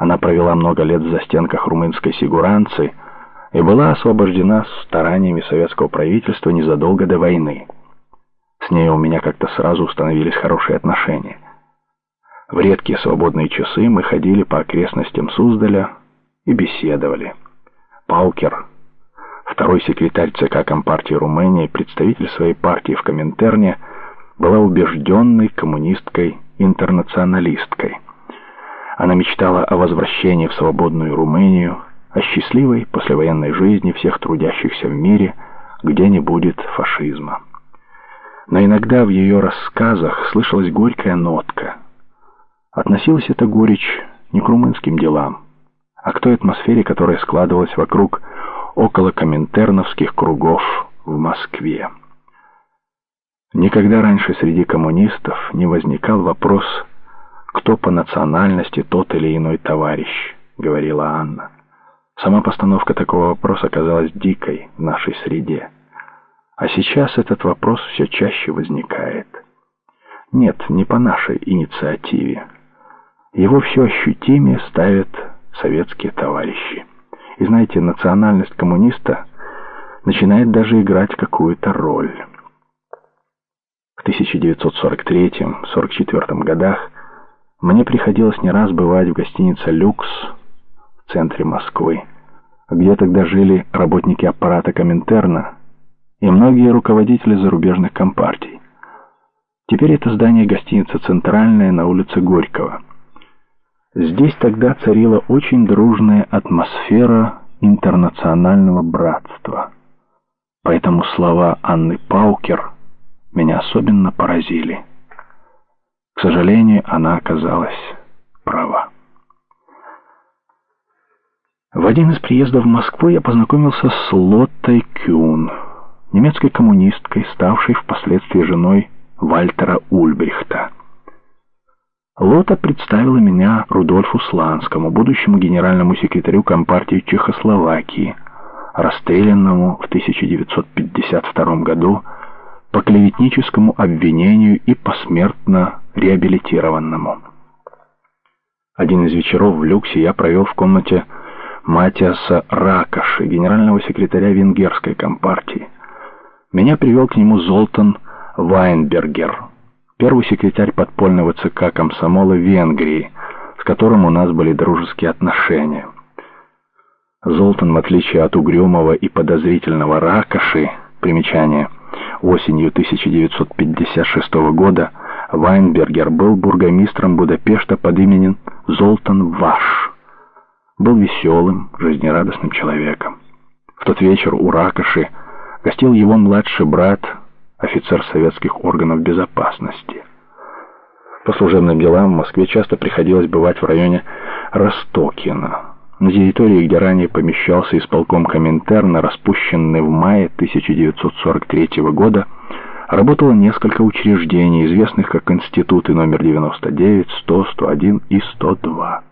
Она провела много лет в застенках румынской сигуранцы и была освобождена стараниями советского правительства незадолго до войны. С ней у меня как-то сразу установились хорошие отношения. В редкие свободные часы мы ходили по окрестностям Суздаля и беседовали. Паукер, второй секретарь ЦК Компартии Румынии, представитель своей партии в Коминтерне, была убежденной коммунисткой-интернационалисткой. Она мечтала о возвращении в свободную Румынию, о счастливой послевоенной жизни всех трудящихся в мире, где не будет фашизма. Но иногда в ее рассказах слышалась горькая нотка. Относилась эта горечь не к румынским делам, а к той атмосфере, которая складывалась вокруг около коминтерновских кругов в Москве. Никогда раньше среди коммунистов не возникал вопрос кто по национальности тот или иной товарищ», — говорила Анна. Сама постановка такого вопроса казалась дикой в нашей среде. А сейчас этот вопрос все чаще возникает. Нет, не по нашей инициативе. Его все ощутимее ставят советские товарищи. И знаете, национальность коммуниста начинает даже играть какую-то роль. В 1943-44 годах мне приходилось не раз бывать в гостинице «Люкс» в центре Москвы, где тогда жили работники аппарата Коминтерна и многие руководители зарубежных компартий. Теперь это здание гостиницы «Центральная» на улице Горького. Здесь тогда царила очень дружная атмосфера интернационального братства. Поэтому слова Анны Паукер меня особенно поразили. К сожалению, она оказалась права. В один из приездов в Москву я познакомился с Лоттой Кюн, немецкой коммунисткой, ставшей впоследствии женой Вальтера Ульбрихта. Лота представила меня Рудольфу Сланскому, будущему генеральному секретарю Компартии Чехословакии, расстрелянному в 1952 году по клеветническому обвинению и посмертно реабилитированному. Один из вечеров в люксе я провел в комнате Матиаса Ракоши, генерального секретаря венгерской компартии. Меня привел к нему Золтан Вайнбергер, первый секретарь подпольного ЦК комсомола Венгрии, с которым у нас были дружеские отношения. Золтан, в отличие от угрюмого и подозрительного Ракоши, примечание, осенью 1956 года Вайнбергер был бургомистром Будапешта под именем Золтан Ваш. Был веселым, жизнерадостным человеком. В тот вечер у Ракоши гостил его младший брат, офицер советских органов безопасности. По служебным делам в Москве часто приходилось бывать в районе Ростокина, на территории, где ранее помещался исполком Коминтерна, распущенный в мае 1943 года, работало несколько учреждений, известных как институты номер 99, 100, 101 и 102.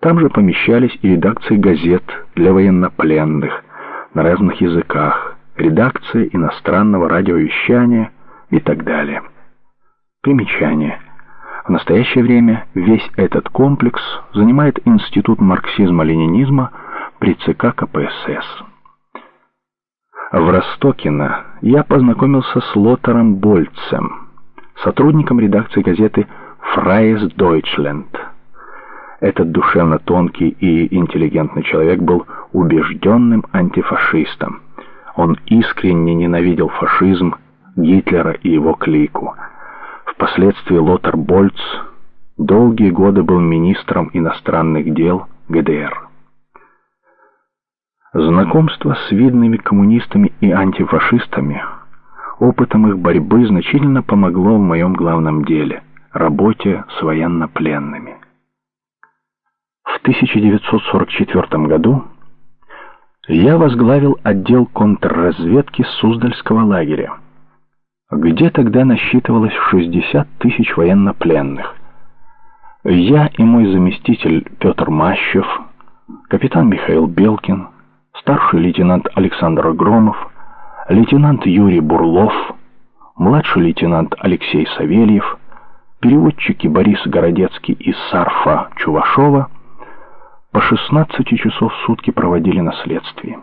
Там же помещались и редакции газет для военнопленных на разных языках, редакция иностранного радиовещания и так далее. Примечание. В настоящее время весь этот комплекс занимает Институт марксизма-ленинизма при ЦК КПСС. В Ростокино я познакомился с Лоттером Больцем, сотрудником редакции газеты «Фрайес Дойчленд». Этот душевно тонкий и интеллигентный человек был убежденным антифашистом. Он искренне ненавидел фашизм, Гитлера и его клику. Впоследствии Лотер Больц долгие годы был министром иностранных дел ГДР. Знакомство с видными коммунистами и антифашистами, опытом их борьбы значительно помогло в моем главном деле – работе с военнопленными. В 1944 году я возглавил отдел контрразведки Суздальского лагеря, где тогда насчитывалось 60 тысяч военнопленных. Я и мой заместитель Петр Мащев, капитан Михаил Белкин – старший лейтенант Александр Громов, лейтенант Юрий Бурлов, младший лейтенант Алексей Савельев, переводчики Борис Городецкий и Сарфа Чувашова – по 16 часов в сутки проводили на следствии.